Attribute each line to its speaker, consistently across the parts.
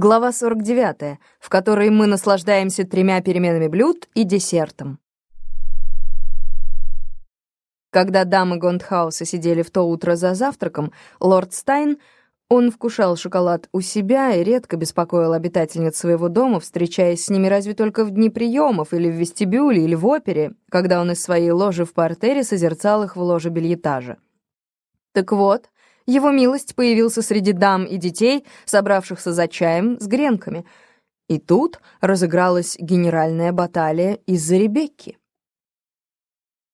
Speaker 1: Глава 49, в которой мы наслаждаемся тремя переменами блюд и десертом. Когда дамы Гонт-Хауса сидели в то утро за завтраком, лорд Стайн, он вкушал шоколад у себя и редко беспокоил обитательниц своего дома, встречаясь с ними разве только в дни приемов или в вестибюле, или в опере, когда он из своей ложи в партере созерцал их в ложе бельетажа. Так вот, его милость появился среди дам и детей, собравшихся за чаем с гренками. И тут разыгралась генеральная баталия из-за Ребекки.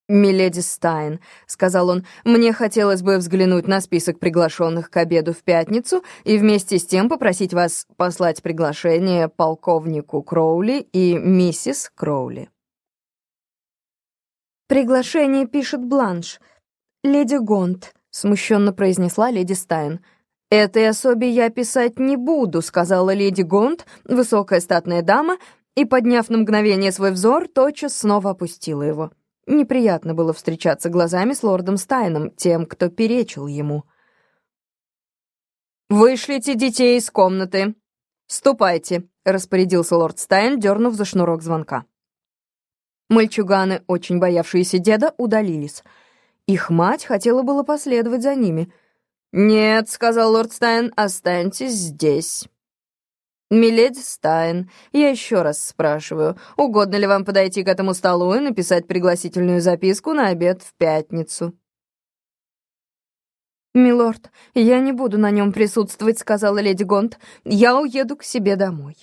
Speaker 1: «Миледи Стайн», — сказал он, — «мне хотелось бы взглянуть на список приглашенных к обеду в пятницу и вместе с тем попросить вас послать приглашение полковнику Кроули и миссис Кроули».
Speaker 2: «Приглашение пишет Бланш. Леди Гонт»,
Speaker 1: смущенно произнесла леди Стайн. «Этой особе я писать не буду», — сказала леди Гонт, высокая статная дама, и, подняв на мгновение свой взор, тотчас снова опустила его. Неприятно было встречаться глазами с лордом Стайном, тем, кто перечил ему. «Вышлите детей из комнаты. Ступайте», — распорядился лорд Стайн, дернув за шнурок звонка. Мальчуганы, очень боявшиеся деда, удалились — их мать хотела было последовать за ними. «Нет», — сказал лорд Стайн, — «останьтесь здесь». «Миледи Стайн, я еще раз спрашиваю, угодно ли вам подойти к этому столу и написать пригласительную записку на обед в пятницу?»
Speaker 2: «Милорд, я не буду на нем присутствовать», — сказала леди Гонт. «Я уеду к себе домой».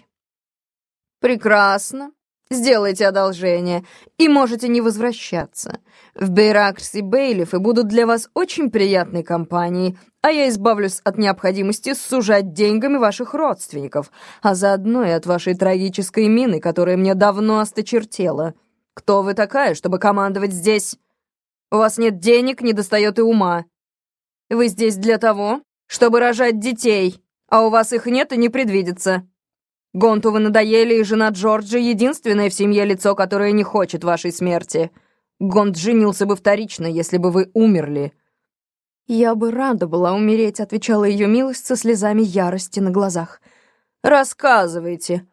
Speaker 1: «Прекрасно. Сделайте одолжение, и можете не возвращаться. В Бейракс и Бейлифы будут для вас очень приятной компанией, а я избавлюсь от необходимости сужать деньгами ваших родственников, а заодно и от вашей трагической мины, которая мне давно осточертела. Кто вы такая, чтобы командовать здесь? У вас нет денег, не достает и ума. Вы здесь для того, чтобы рожать детей, а у вас их нет и не предвидится. Гонту вы надоели, и жена Джорджа — единственное в семье лицо, которое не хочет вашей смерти. Гонт женился бы вторично, если бы вы умерли».
Speaker 2: «Я бы рада была умереть», — отвечала ее милость со слезами ярости на глазах.
Speaker 1: «Рассказывайте.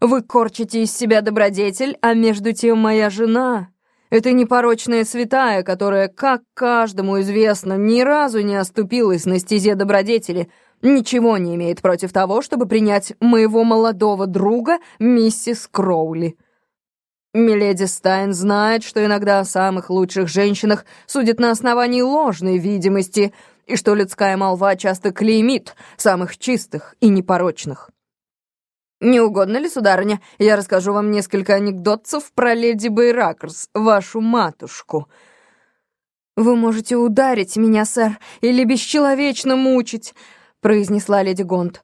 Speaker 1: Вы корчите из себя добродетель, а между тем моя жена — это непорочная святая, которая, как каждому известно, ни разу не оступилась на стезе добродетели — ничего не имеет против того, чтобы принять моего молодого друга, миссис Кроули. Миледи Стайн знает, что иногда о самых лучших женщинах судят на основании ложной видимости, и что людская молва часто клеймит самых чистых и непорочных. Не угодно ли, сударыня, я расскажу вам несколько анекдотцев про леди Бейракерс, вашу матушку?»
Speaker 2: «Вы можете ударить меня, сэр, или бесчеловечно мучить», произнесла леди Гонт.